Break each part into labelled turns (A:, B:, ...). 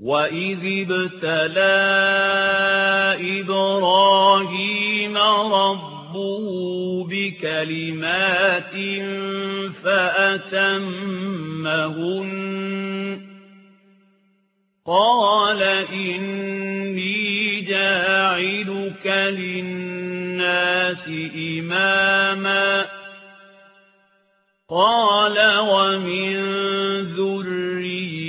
A: وَإِذِ ابْتَلَى إِبْرَاهِيمَ رَبُّهُ بِكَلِمَاتٍ فَأَتَمَّهُنَّ قَالَ إِنِّي جَاعِلُكَ لِلنَّاسِ إِمَامًا قَالَ وَمِن ذُرِّيَّتِي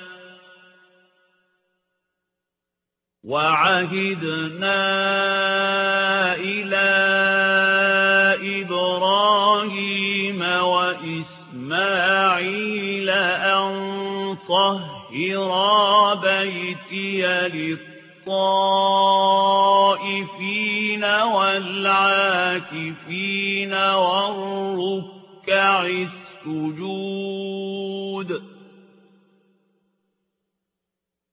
A: وَعَهِدْنَا إِلَى إِبْرَاهِيمَ وَإِسْمَاعِيلَ أَن طَهِّرَا بَيْتِيَ لِلطَّائِفِينَ وَالْعَاكِفِينَ وَالرُّكَّعِ السُّجُودِ.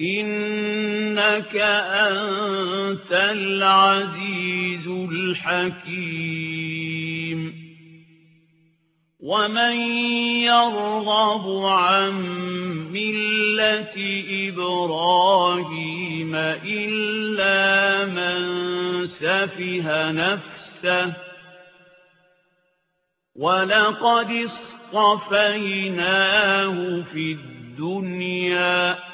A: إِنَّكَ أَنتَ الْعَزِيزُ الْحَكِيمُ وَمَن يَرْغَبُ عَن مِّلَّةِ إِبْرَاهِيمَ إِلَّا مَن سَفِهَ نَفْسَهُ وَلَقَدِ اصْطَفَيْنَاهُ فِي الدُّنْيَا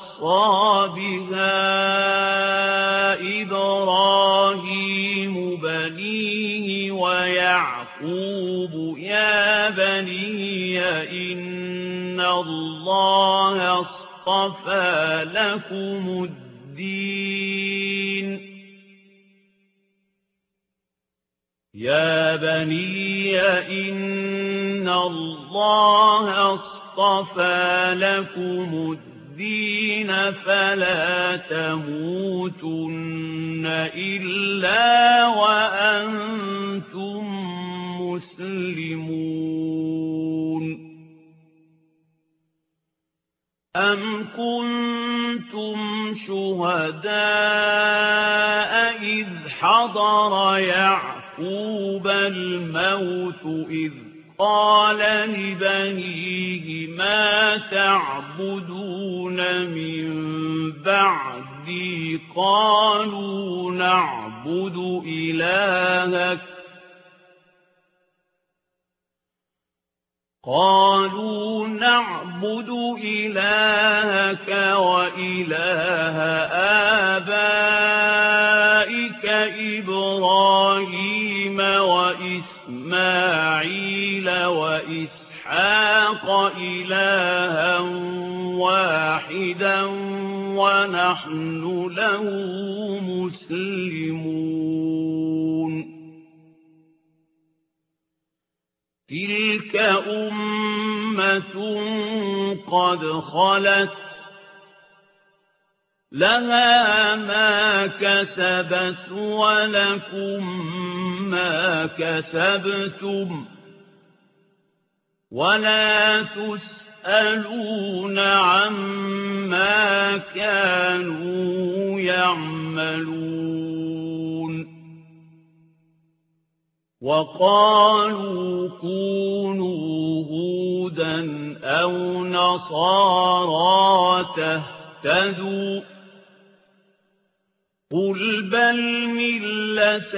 A: بِهَا إِبْرَاهِيمُ بَنِيهِ وَيَعْقُوبُ يَا بَنِيَّ إِنَّ اللَّهَ اصْطَفَى لَكُمُ الدِّينَ. يَا بَنِيَّ إِنَّ اللَّهَ اصْطَفَى لَكُمُ الدِّينَ. فَلَا تَمُوتُنَّ إِلَّا وَأَنتُم مُّسْلِمُونَ. أَمْ كُنتُمْ شُهَدَاءَ إِذْ حَضَرَ يَعْقُوبَ الْمَوْتُ إِذْ قَالَ لِبَنِيهِ مَا تَعْبُدُونَ مِن بَعْدِي قَالُوا نَعْبُدُ إِلَٰهَكَ قالوا نعبد إلهك وإله آبائك له مسلمون. تلك أمة قد خلت لها ما كسبت ولكم ما كسبتم. ولا تسألون عما كانوا يعملون. وقالوا كونوا هودا أو نصارى تهتدوا. قل بل ملة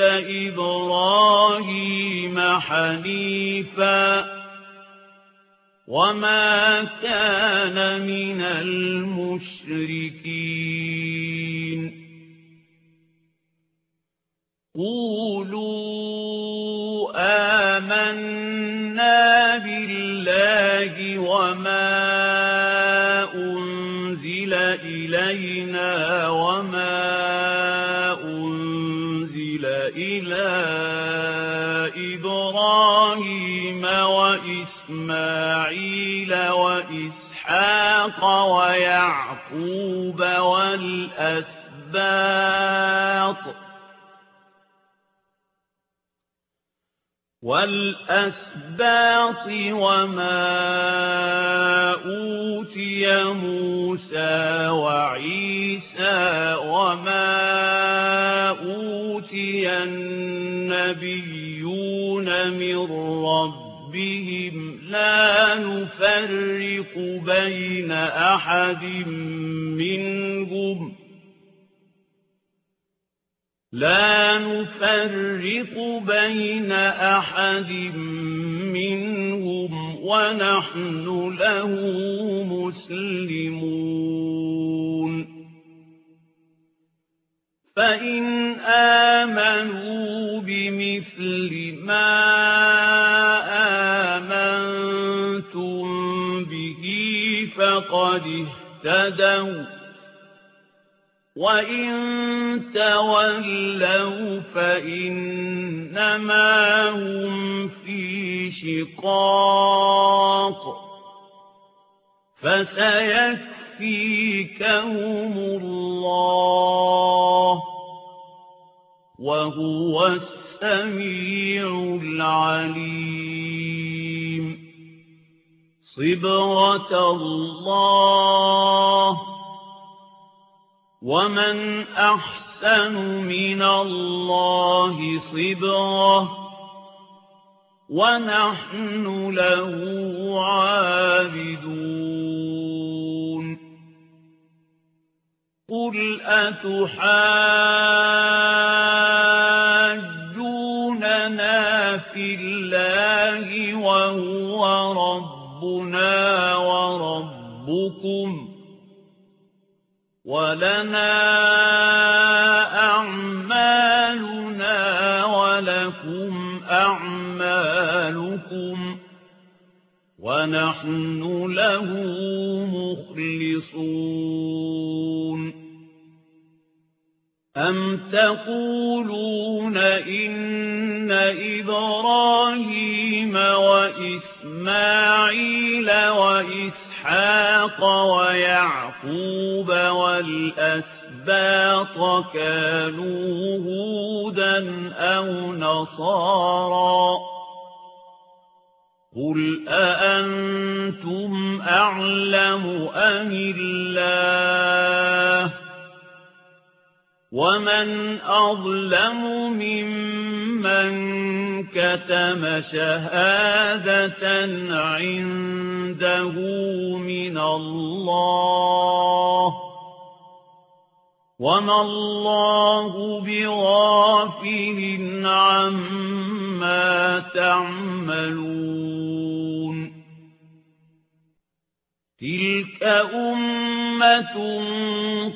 A: إبراهيم حنيفا. وما كان من المشركين قولوا آمنا ويعقوب والأسباط والأسباط وما أوتي موسى وعيسى وما أوتي النبيون من ربهم لا نفرق بين أحد منهم لا نفرق بين أحد منهم ونحن له مسلمون فإن فقد اهتدوا وَإِن تَوَلَّوْا فَإِنَّمَا هُمْ فِي شِقَاقٍ فَسَيَكْفِيكَهُمُ اللَّهُ وَهُوَ السَّمِيعُ الْعَلِيمُ صِبْغَةَ اللَّهِ ومن أحسن من الله صبغة ونحن له عابدون. قل أتحاجوننا في الله وهو ربنا وربكم ولنا أعمالنا ولكم أعمالكم ونحن له مخلصون أم تقولون إن إبراهيم وإسماعيل وإسحاق ويعقوب والأسباط كانوا هودا أو نصارا. قل أأنتم أعلم أم الله؟ ومن أظلم ممن كتم شهادة عنده من الله وما الله بغافل عما تعملون تلك أمة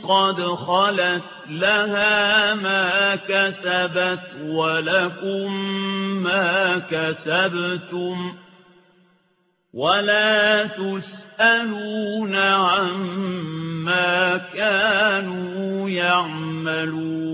A: قد خلت لها ما كسبت ولكم ما كسبتم ولا تسألون عما كانوا يعملون